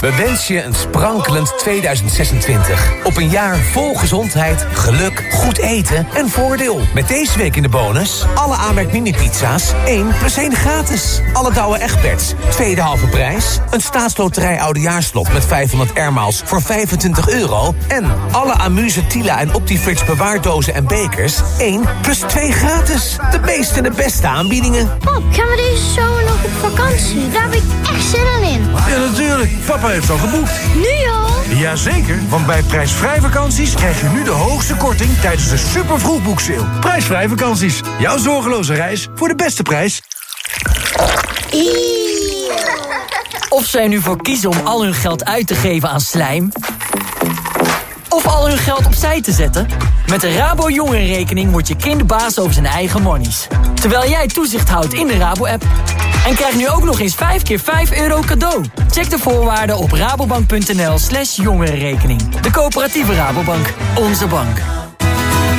We wensen je een sprankelend 2026. Op een jaar vol gezondheid, geluk, goed eten en voordeel. Met deze week in de bonus... alle aanmerk mini-pizza's 1 plus 1 gratis. Alle Douwe Egberts, tweede halve prijs. Een staatsloterij oudejaarslot met 500 airmaals voor 25 euro. En alle Amuse, Tila en Optifrits bewaardozen en bekers... 1 plus 2 gratis. De meeste en de beste aanbiedingen. Pap, gaan we deze zomer nog op vakantie? Daar heb ik echt zin in. Ja, natuurlijk. Papa heeft al geboekt. Nu al? Jazeker, want bij prijsvrij vakanties krijg je nu de hoogste korting tijdens de super vroegboekseil. Prijsvrij vakanties. Jouw zorgeloze reis voor de beste prijs. Of zij nu voor kiezen om al hun geld uit te geven aan slijm... of al hun geld opzij te zetten... met de Rabo Jongerenrekening wordt je kind baas over zijn eigen monies. Terwijl jij toezicht houdt in de Rabo-app. En krijg nu ook nog eens 5 keer 5 euro cadeau. Check de voorwaarden op rabobank.nl slash jongerenrekening. De coöperatieve Rabobank. Onze bank.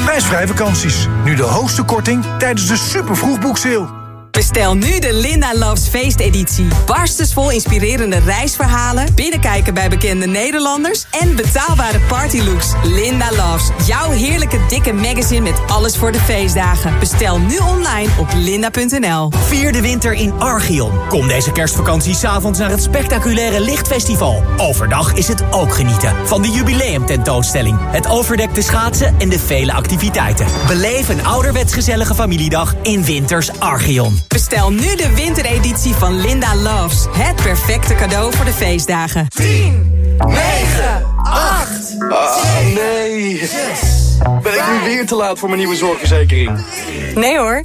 Prijsvrij vakanties. Nu de hoogste korting tijdens de super vroegboekseil. Bestel nu de Linda Loves feesteditie. Barstensvol inspirerende reisverhalen, binnenkijken bij bekende Nederlanders en betaalbare partylooks. Linda Loves, jouw heerlijke dikke magazine met alles voor de feestdagen. Bestel nu online op linda.nl. Vier de winter in Archeon. Kom deze kerstvakantie s'avonds naar het spectaculaire Lichtfestival. Overdag is het ook genieten van de jubileumtentoonstelling, het overdekte schaatsen en de vele activiteiten. Beleef een ouderwets gezellige familiedag in Winters Archeon. Bestel nu de wintereditie van Linda Loves. Het perfecte cadeau voor de feestdagen. 10, 9, 8, Ah, nee. Ben ik nu weer te laat voor mijn nieuwe zorgverzekering? Nee hoor.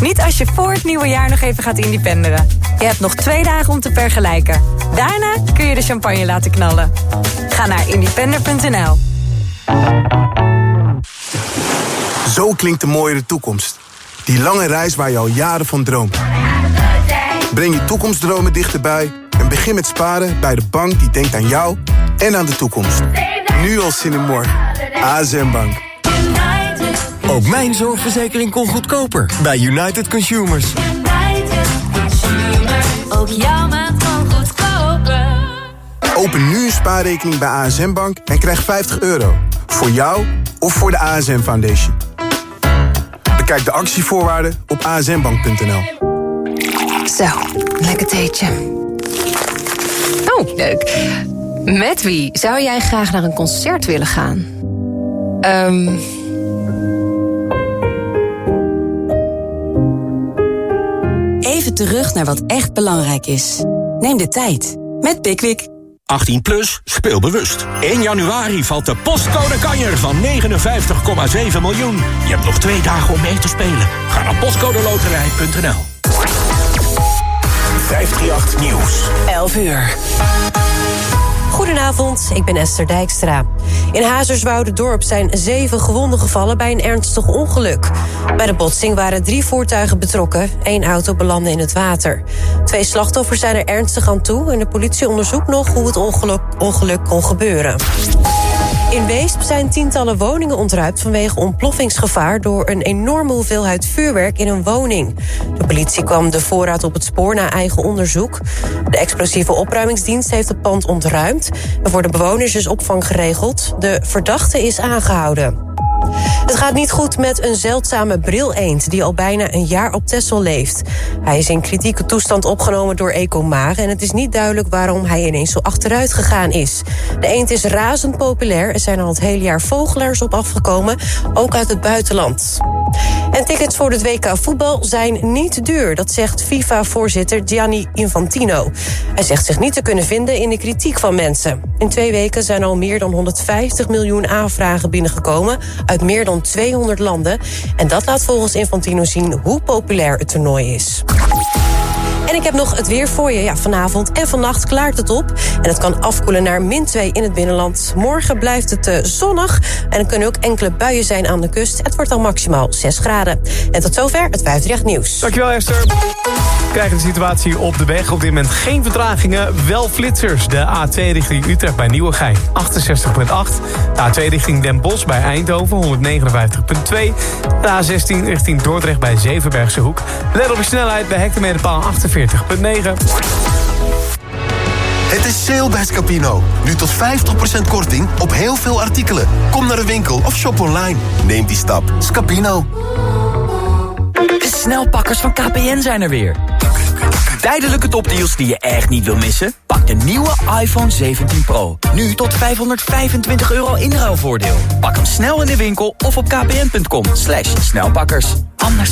Niet als je voor het nieuwe jaar nog even gaat independeren. Je hebt nog twee dagen om te vergelijken. Daarna kun je de champagne laten knallen. Ga naar independer.nl. Zo klinkt de mooiere toekomst. Die lange reis waar je al jaren van droomt. Breng je toekomstdromen dichterbij en begin met sparen bij de bank die denkt aan jou en aan de toekomst. Nu al zin in morgen. ASM Bank. Ook mijn zorgverzekering kon goedkoper bij United Consumers. Ook jouw maand kan goedkoper. Open nu een spaarrekening bij ASM Bank en krijg 50 euro. Voor jou of voor de ASM Foundation. Bekijk de actievoorwaarden op asmbank.nl. Zo, lekker theetje. Oh, leuk. Met wie zou jij graag naar een concert willen gaan? Ehm... Even terug naar wat echt belangrijk is. Neem de tijd met Pickwick. 18 plus, speel bewust. 1 januari valt de postcode kanjer van 59,7 miljoen. Je hebt nog twee dagen om mee te spelen. Ga naar postcodeloterij.nl 538 Nieuws. 11 uur. Goedenavond, ik ben Esther Dijkstra. In Hazerswoude-dorp zijn zeven gewonden gevallen bij een ernstig ongeluk. Bij de botsing waren drie voertuigen betrokken. Eén auto belandde in het water. Twee slachtoffers zijn er ernstig aan toe... en de politie onderzoekt nog hoe het ongeluk, ongeluk kon gebeuren. In Weesp zijn tientallen woningen ontruimd vanwege ontploffingsgevaar door een enorme hoeveelheid vuurwerk in een woning. De politie kwam de voorraad op het spoor na eigen onderzoek. De explosieve opruimingsdienst heeft het pand ontruimd. En voor de bewoners is opvang geregeld. De verdachte is aangehouden. Gaat niet goed met een zeldzame brileend die al bijna een jaar op Texel leeft. Hij is in kritieke toestand opgenomen door Ecomar en het is niet duidelijk waarom hij ineens zo achteruit gegaan is. De eend is razend populair. Er zijn al het hele jaar vogelaars op afgekomen, ook uit het buitenland. En tickets voor het WK voetbal zijn niet duur, dat zegt FIFA-voorzitter Gianni Infantino. Hij zegt zich niet te kunnen vinden in de kritiek van mensen. In twee weken zijn al meer dan 150 miljoen aanvragen binnengekomen uit meer dan 200 landen. En dat laat volgens Infantino zien hoe populair het toernooi is. En ik heb nog het weer voor je. Ja, vanavond en vannacht klaart het op. En het kan afkoelen naar min 2 in het binnenland. Morgen blijft het uh, zonnig. En er kunnen ook enkele buien zijn aan de kust. Het wordt dan maximaal 6 graden. En tot zover het 538 nieuws. Dankjewel Esther. krijgen de situatie op de weg. Op dit moment geen vertragingen, wel flitsers. De A2 richting Utrecht bij Nieuwegein 68.8. De A2 richting Den Bosch bij Eindhoven 159.2. De A16 richting Dordrecht bij Zevenbergse Hoek. Let op je snelheid bij hectometerpaal 48.9. Het is sale bij Scapino. Nu tot 50% korting op heel veel artikelen. Kom naar de winkel of shop online. Neem die stap. Scapino. De snelpakkers van KPN zijn er weer. Tijdelijke topdeals die je echt niet wil missen? Pak de nieuwe iPhone 17 Pro. Nu tot 525 euro inruilvoordeel. Pak hem snel in de winkel of op kpn.com. Slash snelpakkers. Anders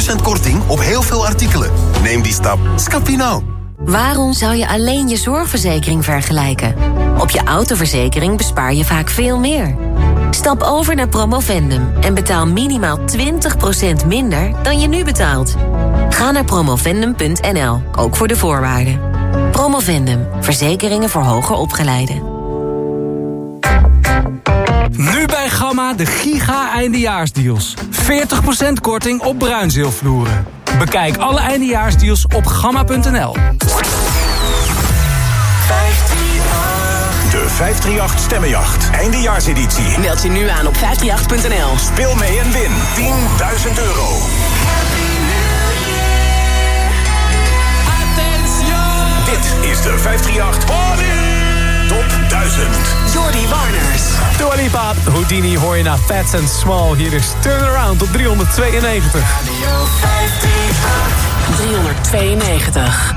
10% korting op heel veel artikelen. Neem die stap. Scapino. Waarom zou je alleen je zorgverzekering vergelijken? Op je autoverzekering bespaar je vaak veel meer. Stap over naar Promovendum en betaal minimaal 20% minder dan je nu betaalt. Ga naar promovendum.nl, ook voor de voorwaarden. Promovendum, verzekeringen voor hoger opgeleiden. Nu bij Gamma de giga-eindejaarsdeals. 40% korting op bruinzeelvloeren. Bekijk alle eindejaarsdeals op gamma.nl. De 538 Stemmenjacht. Eindejaarseditie. Meld je nu aan op 538.nl. Speel mee en win 10.000 euro. Dit is de 538 Top 1000. Jordi Warners. Dua Lipa, Houdini hoor je naar Fats and Small. Hier is Turnaround op 392. 392.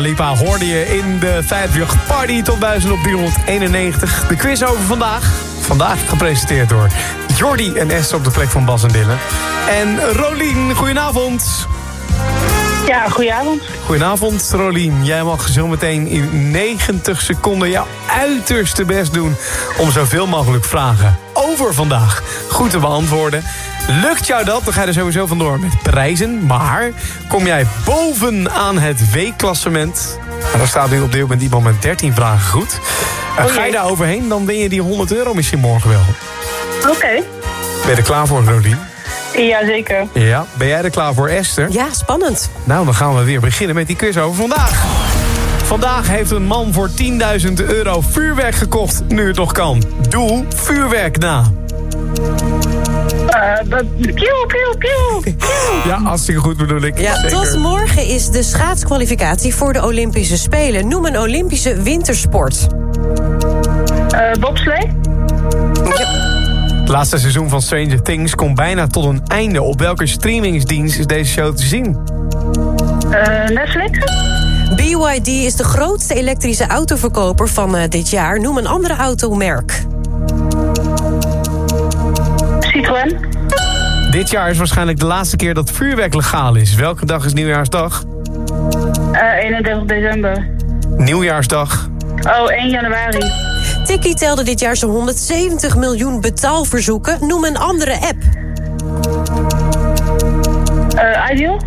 Dua Lipa hoorde je in de 5 Party tot 1000 op 391. De quiz over vandaag. Vandaag gepresenteerd door Jordi en Esther op de plek van Bas en Dylan. En Rolien, goedenavond. Ja, goedenavond. Goedenavond, Rolien. Jij mag zo meteen in 90 seconden jouw uiterste best doen... om zoveel mogelijk vragen over vandaag goed te beantwoorden. Lukt jou dat, dan ga je er sowieso vandoor met prijzen. Maar kom jij bovenaan het weekklassement... en daar staat nu op dit moment iemand met 13 vragen goed... En Oh ga je daar overheen, dan win je die 100 euro misschien morgen wel. Oké. Ben je er klaar voor, Rolien? Ja, zeker. Ja. Ben jij er klaar voor, Esther? Ja, spannend. Nou, dan gaan we weer beginnen met die quiz over vandaag. Vandaag heeft een man voor 10.000 euro vuurwerk gekocht, nu het nog kan. Doe vuurwerk na. Kieuw, kieuw, kieuw. Ja, hartstikke goed bedoel ik. Ja, Zeker. tot morgen is de schaatskwalificatie voor de Olympische Spelen. Noem een Olympische wintersport. Eh, bobslee? Het laatste seizoen van Stranger Things komt bijna tot een einde. Op welke streamingsdienst is deze show te zien? Eh, Netflix? BYD is de grootste elektrische autoverkoper van eh, dit jaar. Noem een andere automerk. Citroën? Dit jaar is waarschijnlijk de laatste keer dat vuurwerk legaal is. Welke dag is Nieuwjaarsdag? Eh, 31 december. Nieuwjaarsdag. Oh, 1 januari. Tikkie telde dit jaar zo'n 170 miljoen betaalverzoeken. Noem een andere app. Eh, Ideal?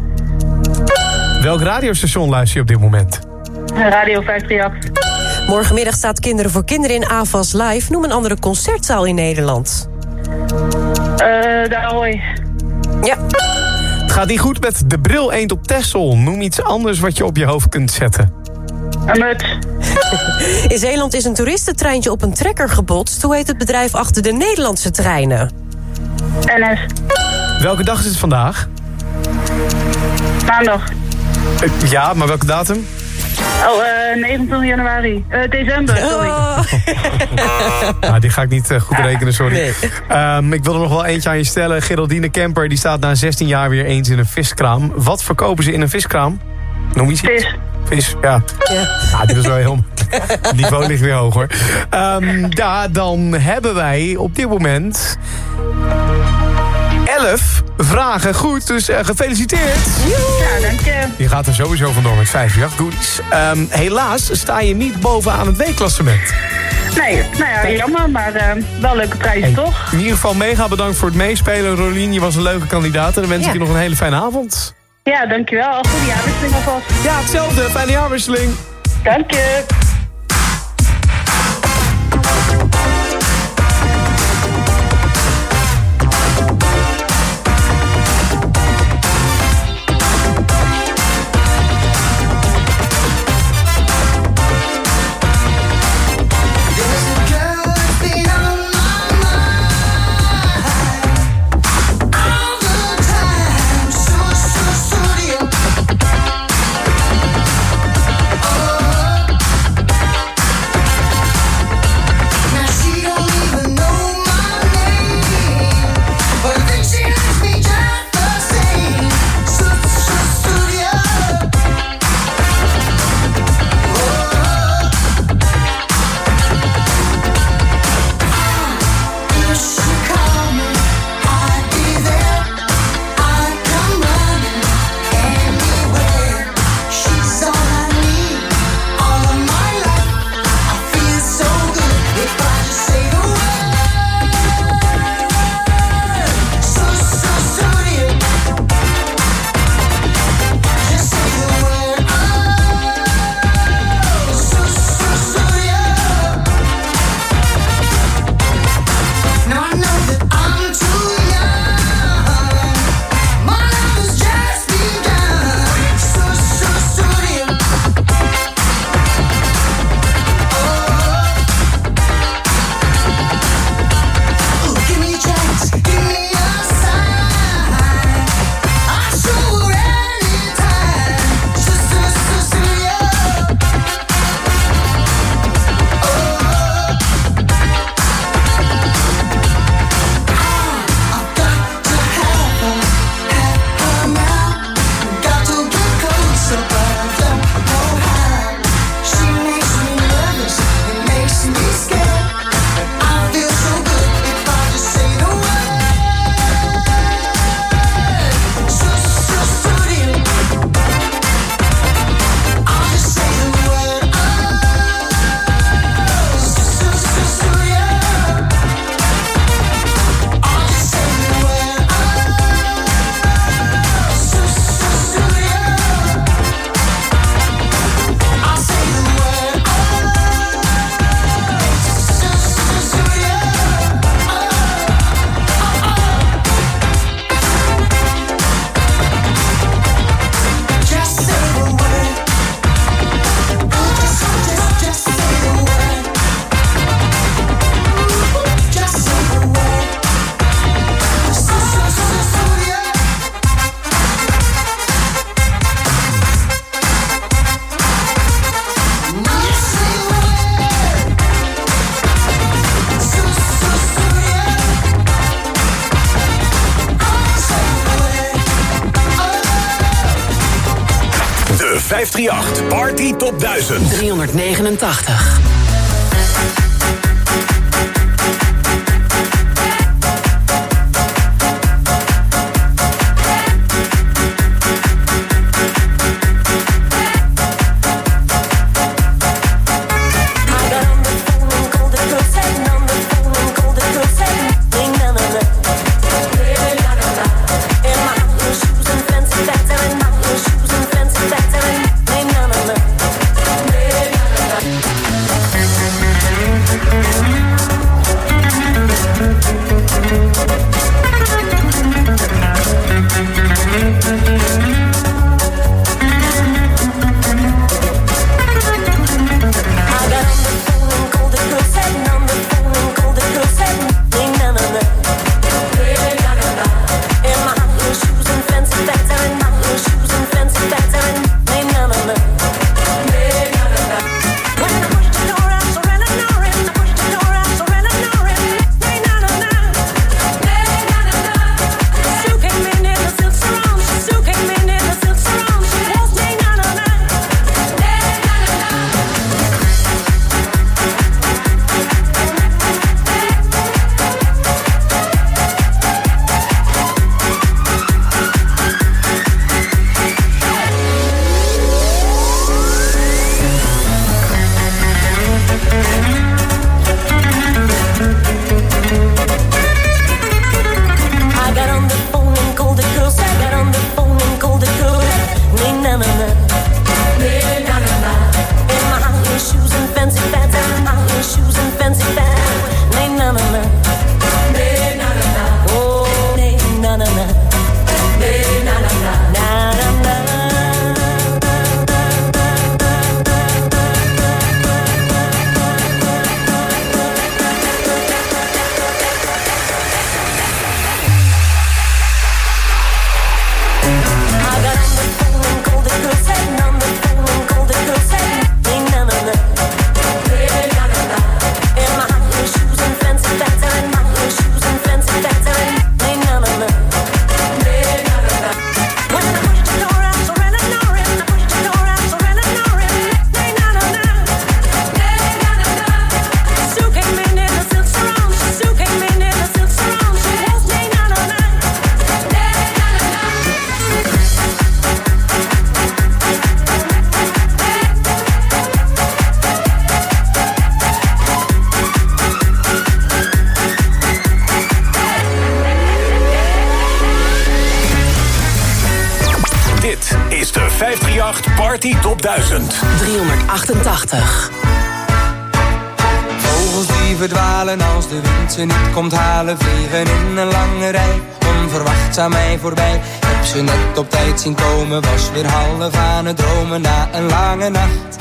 Welk radiostation luister je op dit moment? Radio 538. Morgenmiddag staat Kinderen voor Kinderen in AVAS Live. Noem een andere concertzaal in Nederland. Eh, de Ahoy. Ja. Het gaat niet goed met de bril eend op Texel. Noem iets anders wat je op je hoofd kunt zetten. Een muts. In Zeeland is een toeristentreintje op een trekker gebotst. Hoe heet het bedrijf achter de Nederlandse treinen? NS. Welke dag is het vandaag? Maandag. Eh, Ja, maar welke datum? Oh, 29 januari. Eh, december, sorry. Nou, die ga ik niet eh, goed rekenen, sorry. Ehm, ik wil er nog wel eentje aan je stellen. Geraldine Kemper die staat na 16 jaar weer eens in een viskraam. Wat verkopen ze in een viskraam? Noem iets. Vis. Vis, ja. Ja, dit is wel heel... Het niveau ligt weer hoog, hoor. Ehm, ja, dan hebben wij op dit moment... 11 vragen goed, dus eh, gefeliciteerd. Ja, dank je. Je gaat er sowieso vandoor met 5 jaar goodies. Ehm, helaas sta je niet bovenaan het weekklassement. Nee, nou ja, jammer, maar eh, wel leuke prijzen, toch? In ieder geval mega bedankt voor het meespelen. Rolien, je was een leuke kandidaat. En dan wens ik Ja. je nog een hele fijne avond. Ja, dankjewel. Goede jaarwisseling alvast. Ja, hetzelfde. Fijne jaarwisseling. Dank je. 389. 388. Vogels die verdwalen als de wind ze niet komt halen Vliegen in een lange rij, onverwachts aan mij voorbij Heb ze net op tijd zien komen, was weer half aan het dromen Na een lange nacht.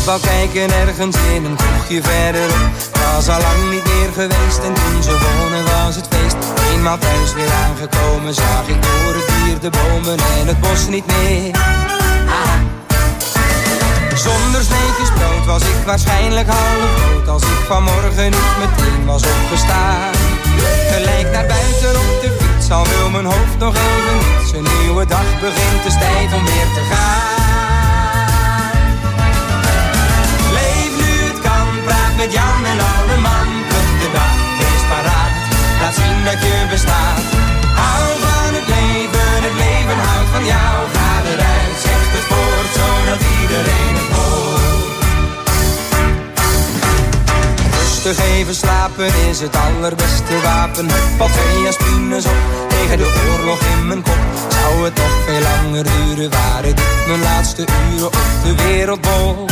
Voetbal kijken ergens in een kroegje verderop Was al lang niet meer geweest en toen ze wonen was het feest. Eenmaal thuis weer aangekomen zag ik door het dier de bomen en het bos niet meer. Ah. Zonder sneetjes brood was ik waarschijnlijk half Als ik vanmorgen niet meteen was opgestaan. Gelijk naar buiten op de fiets, al wil mijn hoofd nog even niets Een nieuwe dag begint, het is tijd om weer te gaan met Jan en alle Pluk de dag, wees paraat, laat zien dat je bestaat. Hou van het leven, het leven houdt van jou. Ga eruit, zeg het voort, zodat iedereen het hoort. Rustig even slapen is het allerbeste wapen. Al twee aspines op, tegen de oorlog in mijn kop? Zou het nog veel langer duren, waren dit mijn laatste uren op de wereldbol.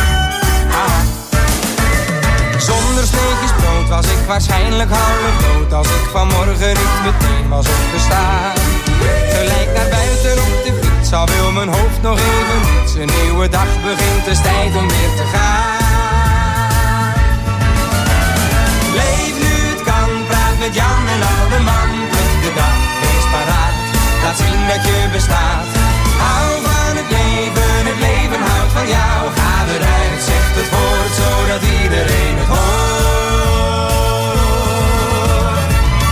Zonder sneetjes brood was ik waarschijnlijk half dood. Als ik vanmorgen niet meteen was opgestaan. Gelijk naar buiten op de fiets, al wil mijn hoofd nog even niets Een nieuwe dag begint, is tijd om weer te gaan. Leef nu het kan, praat met Jan en oude man. De dag, wees paraat, laat zien dat je bestaat van jou. Ga eruit, zeg het woord, zodat iedereen het hoort.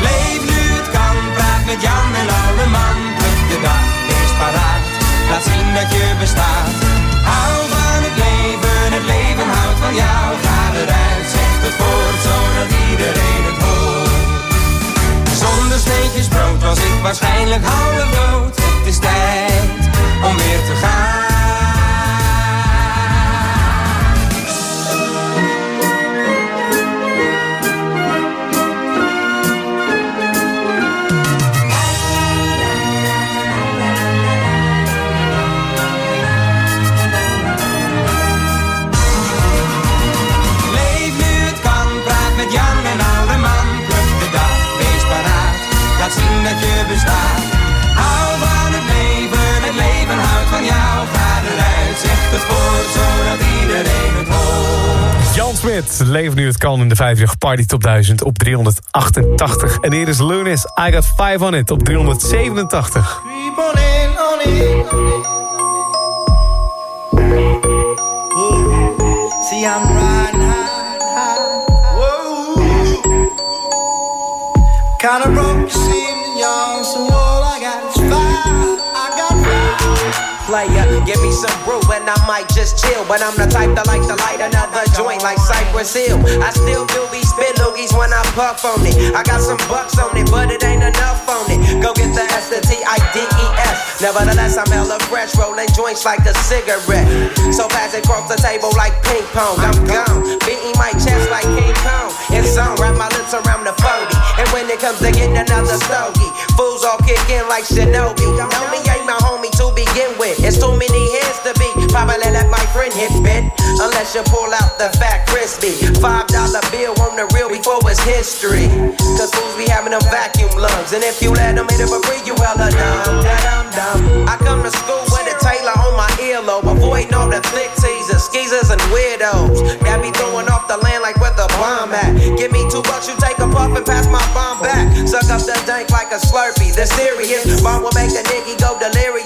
Leef nu het kan, praat met Jan en oude man de dag, wees paraat, laat zien dat je bestaat. Hou van het leven, het leven houdt van jou. Ga eruit, zeg het woord, zodat iedereen het hoort. Zonder sneetjes brood was ik waarschijnlijk half dood. Het is tijd om weer te gaan dat je bestaat Hou van het leven, het leven houdt van jou Ga eruit, zeg het voort, zodat iedereen het hoort Jan Smit leeft nu het kan in de 50 Party Top 1000 op 388. En hier is Lunis, I Got 5 on It op 387. Keep on in, on. Ooh, See, I'm riding high, high. Whoa. Kinda broke, so all I got is five. I got five. Player, give me some brew and I might just chill. But I'm the type that like to light another joint like Cypress Hill. I still do be spit loogies when I puff on it. I got some bucks on it, but it ain't enough Nevertheless, I'm hella fresh, rolling joints like a cigarette. So pass it across the table like ping pong. I'm gone, beating my chest like King Kong. It's on, wrap my lips around the 40. And when it comes to getting another stogie, fools all kick in like Shinobi. Know me begin with. It's too many hands to be. Probably let my friend hit bit. Unless you pull out the fat crispy. Five dollar bill on the real before it's history. Cause fools be having them vacuum lungs. And if you let them hit it for free, you hella dumb. Dum dum. I come to school with a Taylor on my earlobe. Avoiding all the flick teasers, skeezers, and weirdos. Got me throwing off the land like where the bomb at. Give me two bucks, you take a puff and pass my bomb back. Suck up the dank like a slurpee. The serious bomb will make a nigga go delirious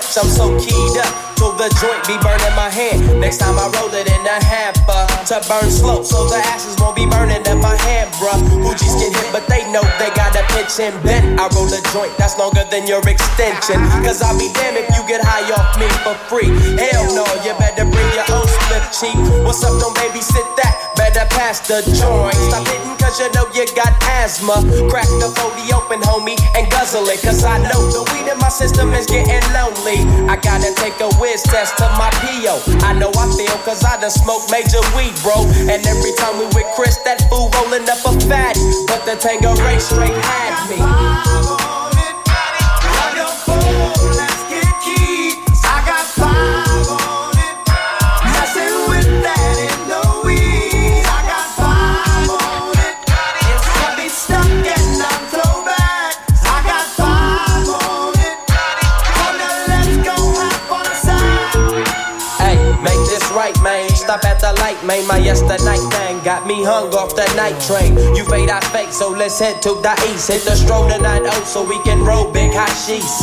much, I'm so keyed up. Till the joint be burning my hand. Next time I roll it in a hamper to burn slow, so the ashes won't be burning in my hand, bruh. Hoogies get hit, but they know they got a pitch and bent. I roll a joint that's longer than your extension. Cause I'll be damned if you get high off me for free. Hell no, you better bring your own split cheek. What's up, don't babysit that? Better pass the joint. Stop hitting cause you know you got asthma. Crack the 40 open, homie, and guzzle it. Cause I know the weed in my system is getting lonely. I gotta take a whiz test to my PO. I know I feel cause I done smoked major weed, bro. And every time we with Chris, that fool rolling up a fatty. But the Tango race straight had me. my yesternight got me hung off the night train. You fade, I fake, so let's head to the east. Hit the stroll tonight, oh, so we can roll big hot sheets.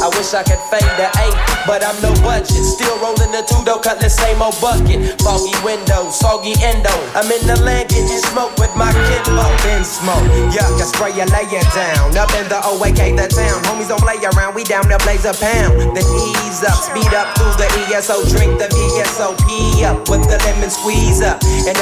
I wish I could fade the eight, but I'm no budget. Still rolling the two, though, cut the same old bucket. Foggy windows, soggy endo. I'm in the land getting smoke with my kinfolk. Been smoke, yuck, I spray you, lay it down. Up in the OAK, the town. Homies don't play around, we down to blaze a pound. Then ease up, speed up through the ESO, drink the VSOP up with the lemon squeeze up. And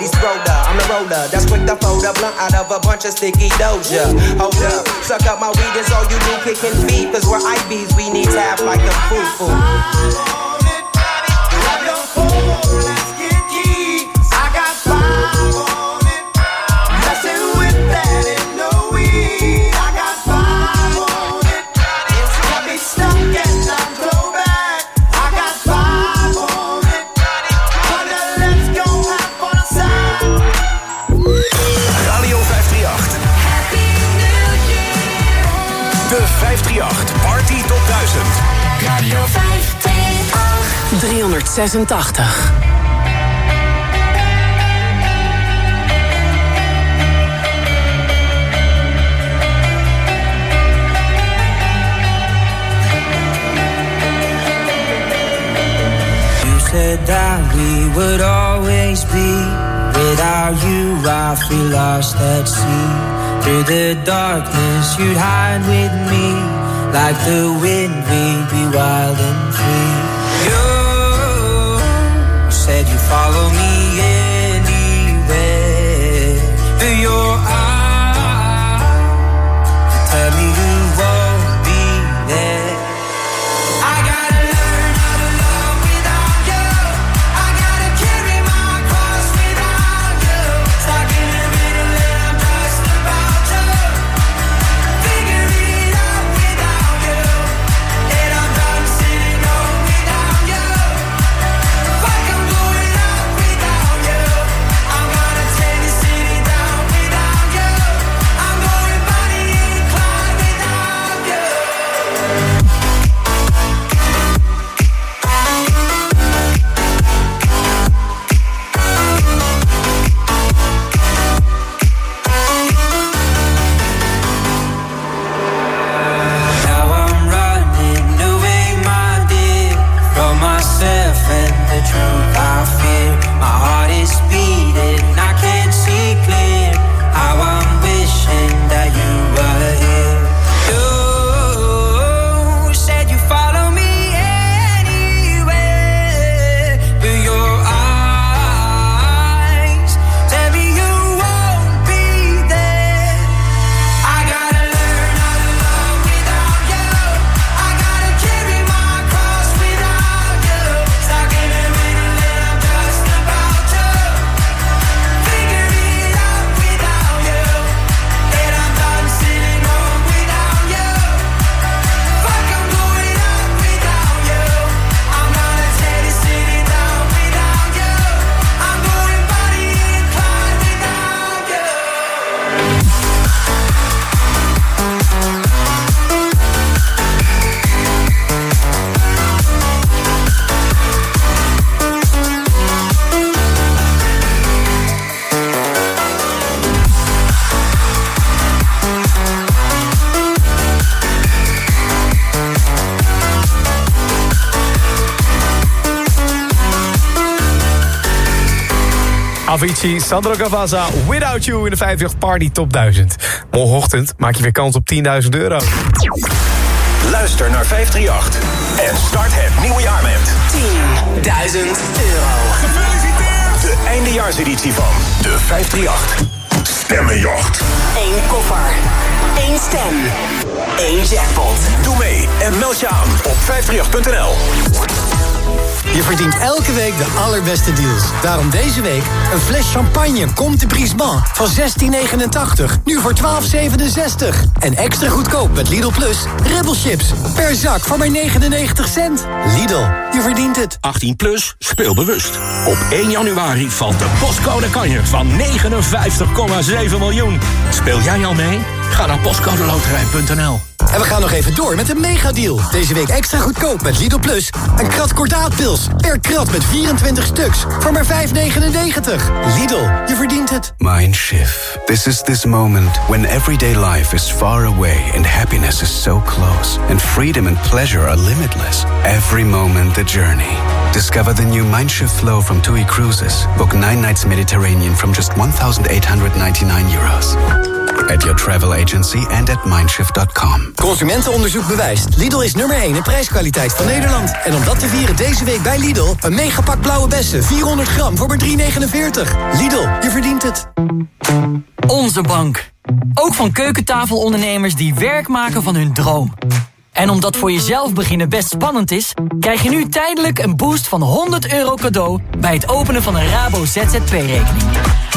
everybody's roller, I'm the roller. That's quick to fold a blunt out of a bunch of sticky doja. Hold up, suck up my weed, is all you do, kicking feet. Cause we're IBs, we need to have like a foo foo. Radio 538. 386. You said that we would always be. Without you, I feel lost at sea. Through the darkness, you'd hide with me. Like the wind, we'd be wild and free. Avicii, Sandro Cavazza, Without You in de 50 Party Top 1000. Morgenochtend maak je weer kans op 10.000 euro. Luister naar 538 en start het nieuwe jaar met 10.000 euro. Gefeliciteerd! De eindejaarseditie van de 538 Stemmenjacht. Eén koffer. Eén stem. Eén jackpot. Doe mee en meld je aan op 538.nl. Je verdient elke week de allerbeste deals. Daarom deze week een fles champagne Comte Brisbane van 16,89. Nu voor 12,67. En extra goedkoop met Lidl Plus. Rebel chips per zak voor maar 99 cent. Lidl, je verdient het. 18 plus, speel bewust. Op 1 januari valt de postcode kanjer van 59,7 miljoen. Speel jij al mee? Ga naar postcodeloterij.nl. En we gaan nog even door met een megadeal. Deze week extra goedkoop met Lidl Plus. Een krat kordaatpils per krat met 24 stuks voor maar 5,99. Lidl, je verdient het. Mindshift. This is this moment when everyday life is far away and happiness is so close, and freedom and pleasure are limitless. Every moment the journey. Discover the new Mindshift flow from TUI Cruises. Book nine nights Mediterranean from just 1,899 euros. At your travel agency and at mindshift.com. Consumentenonderzoek bewijst. Lidl is nummer 1 in prijskwaliteit van Nederland. En om dat te vieren deze week bij Lidl... een megapak blauwe bessen, 400 gram voor maar 3,49. Lidl, je verdient het. Onze bank. Ook van keukentafelondernemers die werk maken van hun droom. En omdat voor jezelf beginnen best spannend is... krijg je nu tijdelijk een boost van 100 euro cadeau... bij het openen van een Rabo ZZP-rekening.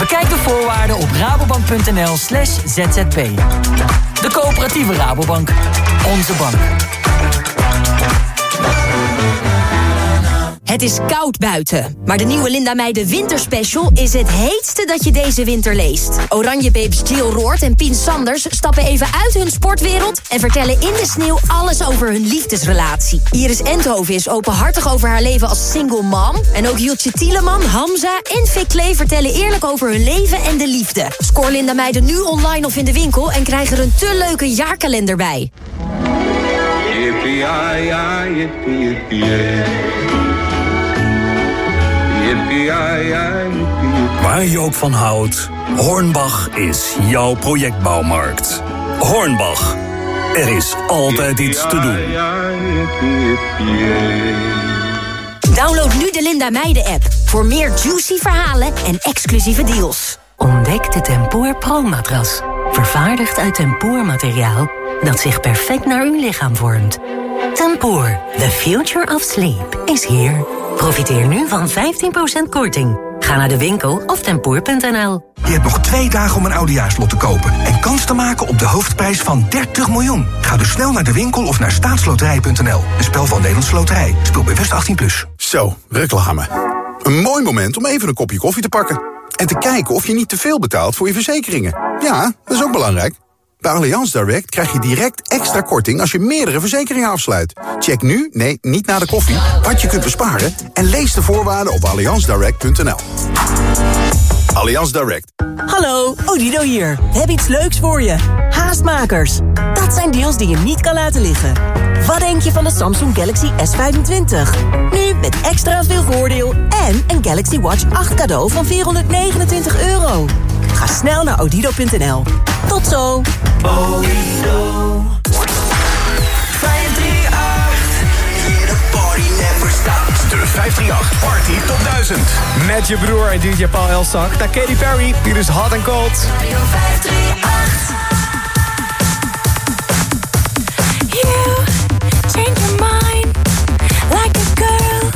Bekijk de voorwaarden op rabobank.nl slash zzp. De coöperatieve Rabobank. Onze bank. Het is koud buiten, maar de nieuwe Linda Meijden Winterspecial is het heetste dat je deze winter leest. Oranjebabes Jill Roord en Pien Sanders stappen even uit hun sportwereld... en vertellen in de sneeuw alles over hun liefdesrelatie. Iris Endhoven is openhartig over haar leven als single mom... en ook Jultje Tieleman, Hamza en Vic Klee vertellen eerlijk over hun leven en de liefde. Scoor Linda Meijden nu online of in de winkel... en krijg er een te leuke jaarkalender bij. Waar je ook van houdt, Hornbach is jouw projectbouwmarkt. Hornbach, er is altijd iets te doen. Download nu de Linda Meijden app voor meer juicy verhalen en exclusieve deals. Ontdek de Tempoor Pro-matras. Vervaardigd uit tempoormateriaal dat zich perfect naar uw lichaam vormt. Tempoor, the future of sleep, is here. Profiteer nu van 15% korting. Ga naar de winkel of tempoor.nl. Je hebt nog twee dagen om een oudejaarslot te kopen... en kans te maken op de hoofdprijs van 30 miljoen. Ga dus snel naar de winkel of naar staatsloterij.nl. Een spel van Nederlandse Loterij. Speel bewust 18+. Plus. Zo, reclame. Een mooi moment om even een kopje koffie te pakken. En te kijken of je niet te veel betaalt voor je verzekeringen. Ja, dat is ook belangrijk. Bij Allianz Direct krijg je direct extra korting als je meerdere verzekeringen afsluit. Check nu, nee, niet na de koffie, wat je kunt besparen... en lees de voorwaarden op allianzdirect.nl. Allianz Direct. Hallo, Odido hier. We hebben iets leuks voor je. Haastmakers. Dat zijn deals die je niet kan laten liggen. Wat denk je van de Samsung Galaxy S25? Nu met extra veel voordeel en een Galaxy Watch 8 cadeau van 429 euro. Ga snel naar odido.nl. Tot zo. Odido. 538. De 538 Party Top 1000. Met je broer en DJ Paul Elsak. Naar Katy Perry. Hier is Hot and Cold. Radio 538. You change your mind like a girl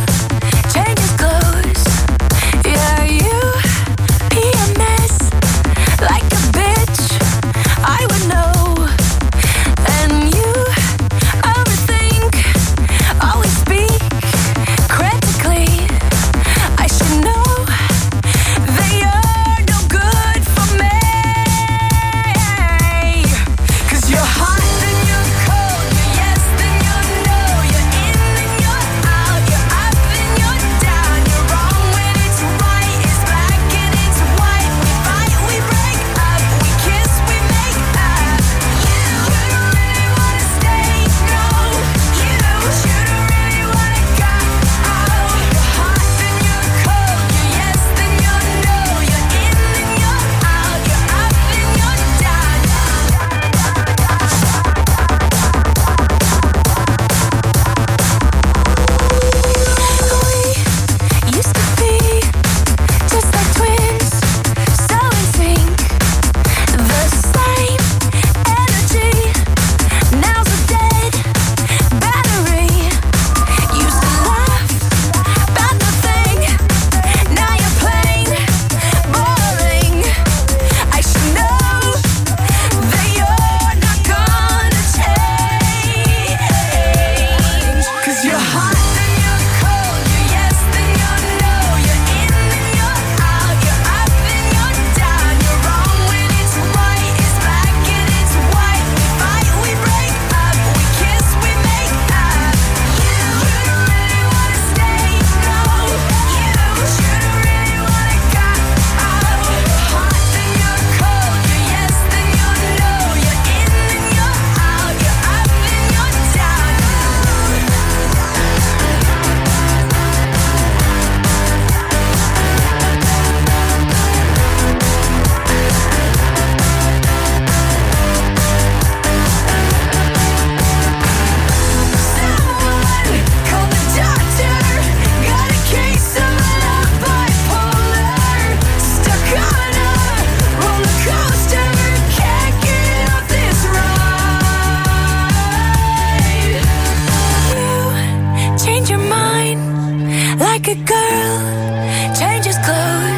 Change his clothes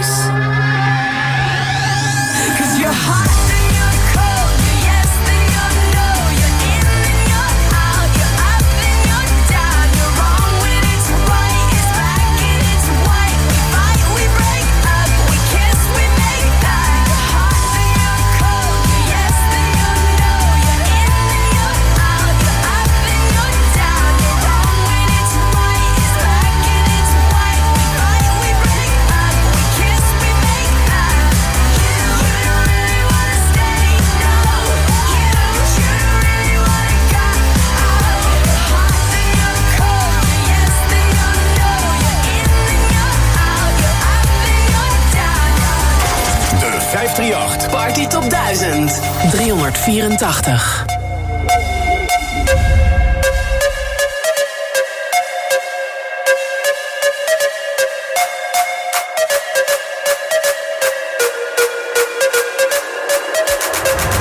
384.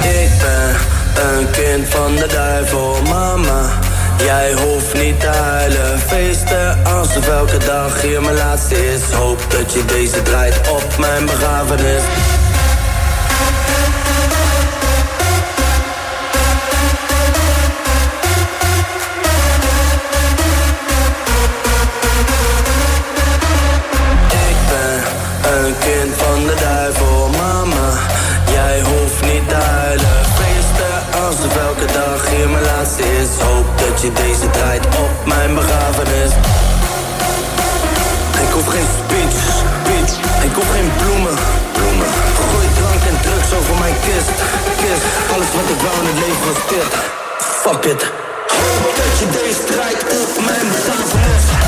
Ik ben een kind van de duivel, mama. Jij hoeft niet te huilen, feesten alsof elke dag hier mijn laatste is. Hoop dat je deze draait op mijn begrafenis. Deze draait op mijn begrafenis. Ik hoef geen speech, speech. Ik hoef geen bloemen, bloemen. Gooi drank en drugs over mijn kist, kist. Alles wat ik wou in het leven was dit. Fuck it. Hoop dat je deze draait op mijn begrafenis.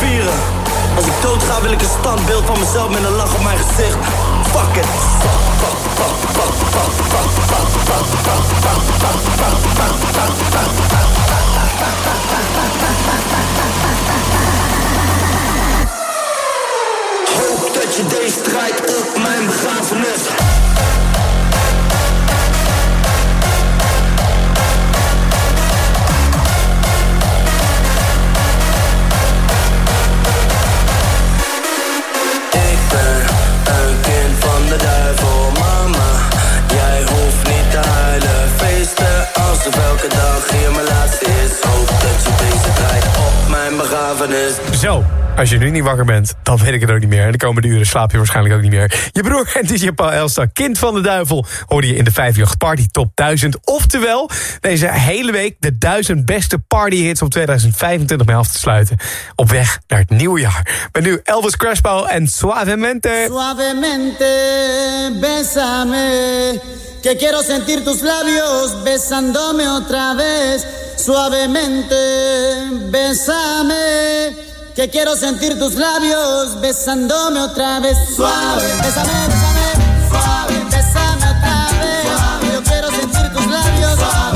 vieren. Als ik dood ga wil ik een standbeeld van mezelf met een lach op mijn gezicht. Fuck it. Hoop dat je deze strijd op mijn begrafenis Zo, als je nu niet wakker bent, dan weet ik het ook niet meer. En de komende uren slaap je waarschijnlijk ook niet meer. Je broer en DJ Paul Elsta, kind van de duivel... hoorde je in de 5 Party Top 1000. Oftewel, deze hele week de 1000 beste partyhits op 2025 mee af te sluiten. Op weg naar het nieuwe jaar. Met nu Elvis Crespo en Suavemente. Suavemente, bésame, que quiero sentir tus labios besándome otra vez. Suavemente, bésame, que quiero sentir tus labios besándome otra vez. Suave, bésame, bésame, suave, bésame otra vez. Yo quiero sentir tus labios. Besándome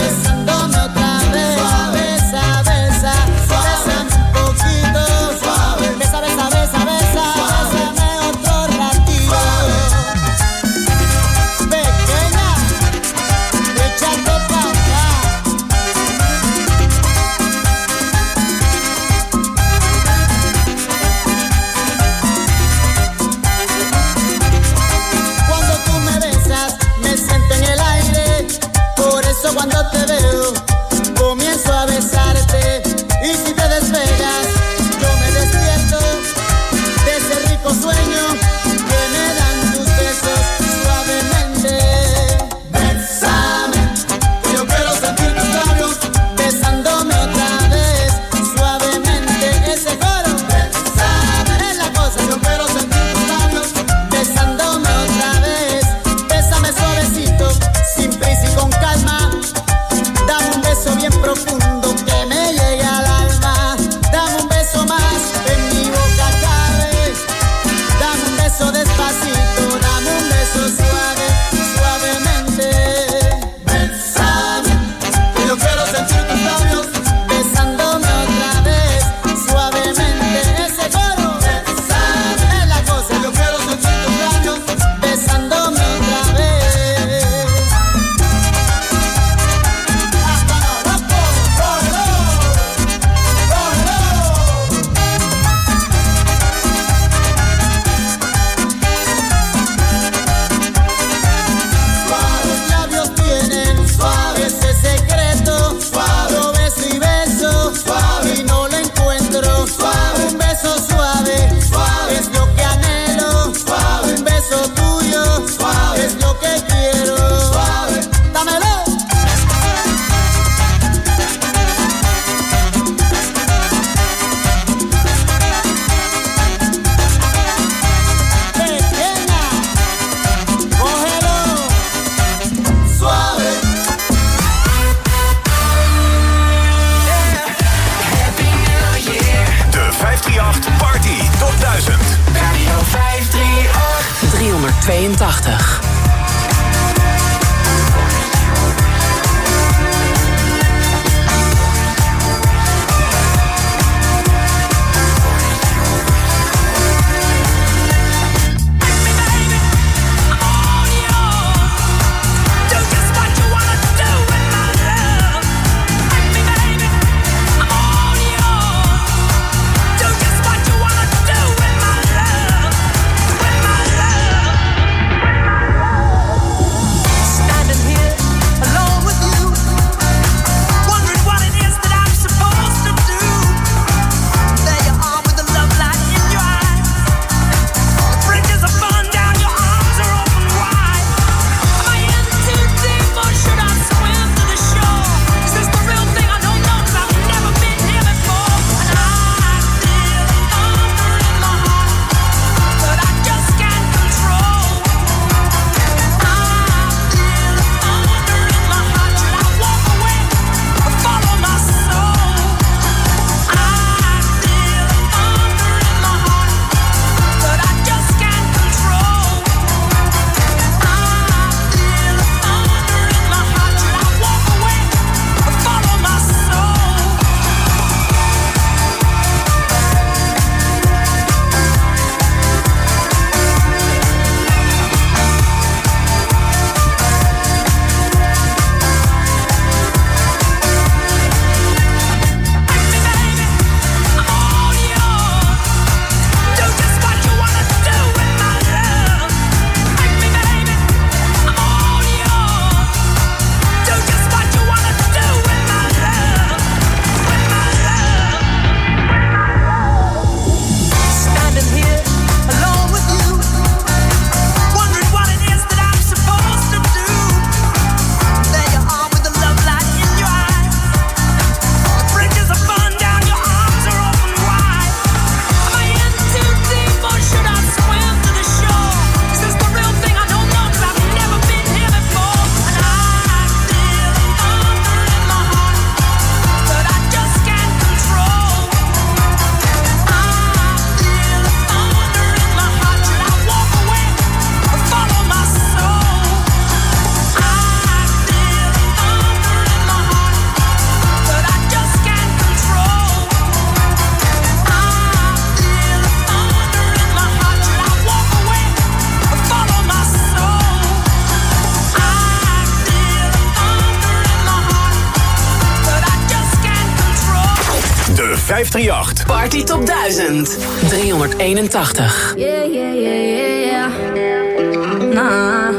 Party Top 1000. 381. Yeah, yeah, yeah, yeah, yeah. Nah.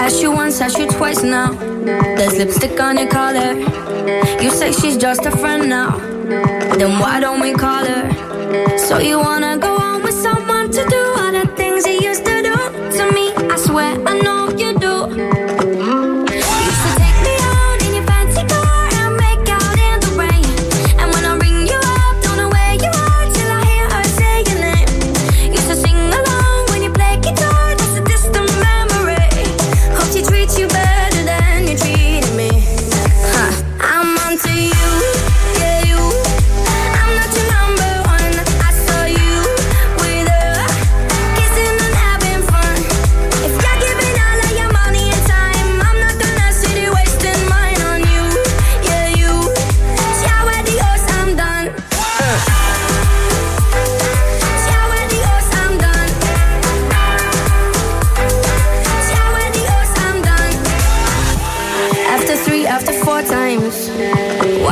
Asked you once, asked you twice now. There's lipstick on your collar. You say she's just a friend now. Then why don't we call her? So you wanna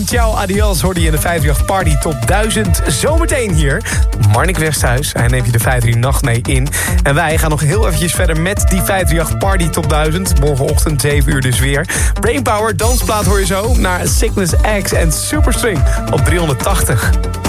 En Ciao Adios hoorde je in de 538 Party Top 1000. Zometeen hier, Marnik Westhuis. Hij neemt je de 538 Nacht mee in. En wij gaan nog heel eventjes verder met die 538 Party Top 1000. Morgenochtend 7 uur dus weer. Brainpower, dansplaat hoor je zo. Naar Sickness X en Superstring op 380.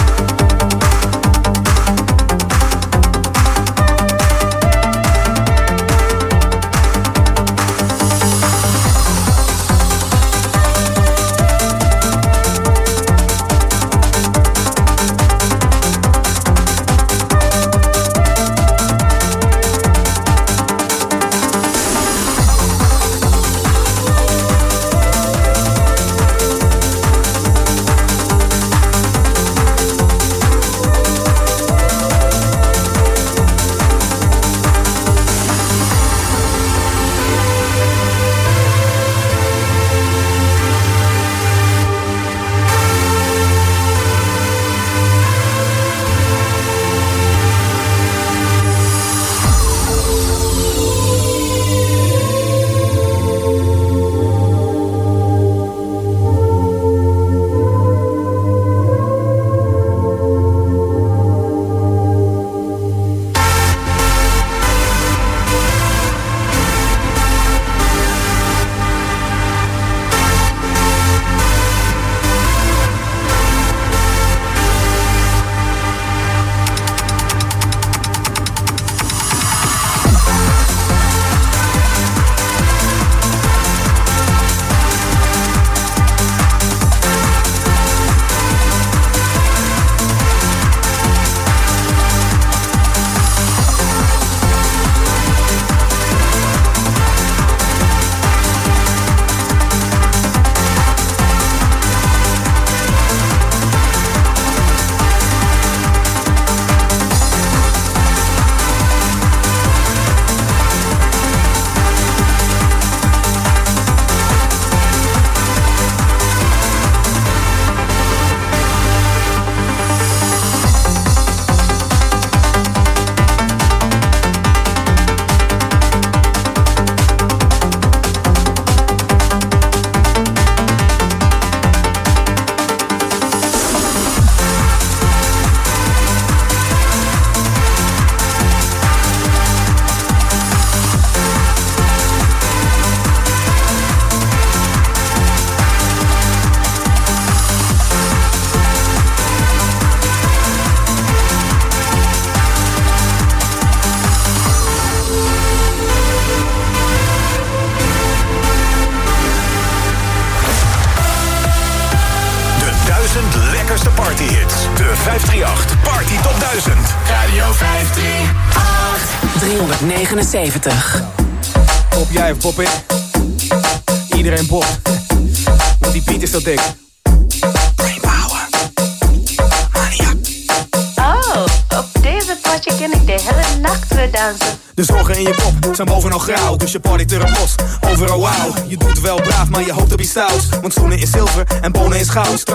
379. Pop jij of pop ik? Iedereen pop. Want die beat is zo dik. Oh, op deze potje ken ik de hele nacht weer dansen. De zorgen in je kop zijn bovenal grauw, dus je partyt er een bos. Overal wauw, je doet wel braaf, maar je hoopt op iets stouts. Want schoenen is zilver en bonen is goud.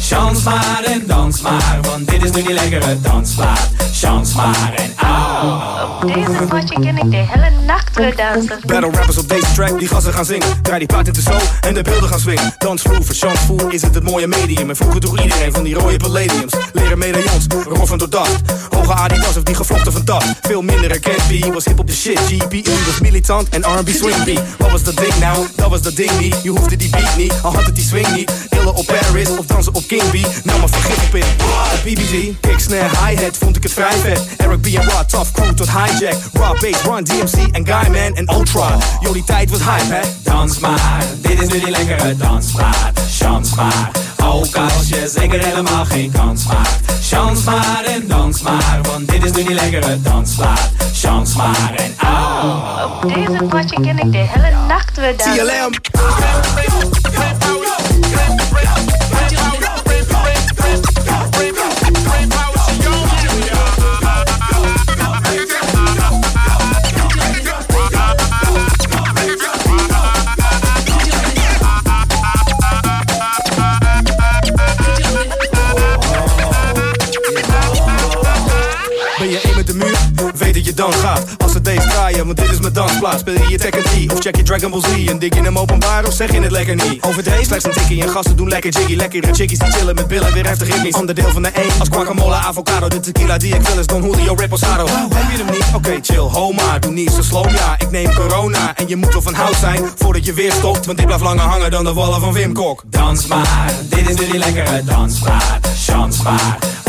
Chans maar en dans maar, want dit is nu die lekkere dansplaat. Chans maar en au. Deze potje ken ik de hele nacht Battle rappers op deze track, die gassen gaan zingen. Draai die plaat in de show en de beelden gaan swingen. Dansvloer, verchansvoer is het het mooie medium. En vroeger droeg iedereen van die rode palladiums. Leren medaillons, roffen door dacht. Hoge Adidas of die gevlochten van tas. Veel minder herkend, was hip op de shit. GPE was militant en R&B swing beat. Wat was dat ding nou? Dat was dat ding niet. Je hoefde die beat niet, al had het die swing niet. Illen op Paris of dansen op King B. Nou maar vergif op in. Op BBG, kick, snare, hi-hat vond ik het vrij vet. Eric B en Rod, tough crew tot hijack. Raw bass, Run, DMC en Guyman en Ultra. Jullie tijd was hype, hè? Dans maar, dit is nu die lekkere dansplaat. Chans maar, ook als je zeker helemaal geen kans maakt. Chans maar en dans maar, want dit is nu die lekkere dansplaat. Chans maar en au. Op deze potje ken ik de hele nacht weer dansen. Dan gaat. Als het deze draaien, want dit is mijn dansplaats. Speel je je Tekken 3 of check je Dragon Ball Z? En dik je hem openbaar of zeg je het lekker niet? Overdreven slechts een tikkie en gasten doen lekker jiggy. Lekkere chickies die chillen met billen, weer heftig ritmisch. Onderdeel van de één als guacamole, avocado. De tequila die ik wil is Don Julio Reposado. Heb je hem niet? Oké, chill, ho maar. Doe niet zo slow, ja. Ik neem corona en je moet wel van hout zijn voordat je weer stopt. Want dit blijft langer hangen dan de wallen van Wim Kok. Dans maar, dit is nu die lekkere dansplaat. Chans maar,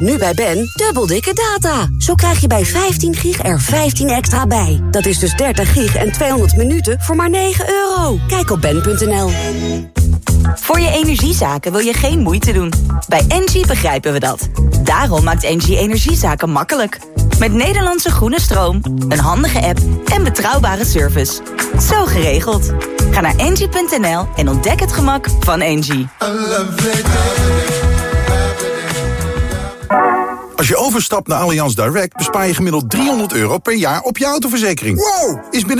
Nu bij Ben, dubbel dikke data. Zo krijg je bij 15 gig er 15 extra bij. Dat is dus 30 gig en 200 minuten voor maar 9 euro. Kijk op ben.nl. Voor je energiezaken wil je geen moeite doen. Bij Engie begrijpen we dat. Daarom maakt Engie energiezaken makkelijk. Met Nederlandse groene stroom, een handige app en betrouwbare service. Zo geregeld. Ga naar engie.nl en ontdek het gemak van Engie. Als je overstapt naar Allianz Direct bespaar je gemiddeld 300 euro per jaar op je autoverzekering. Wow! Is binnen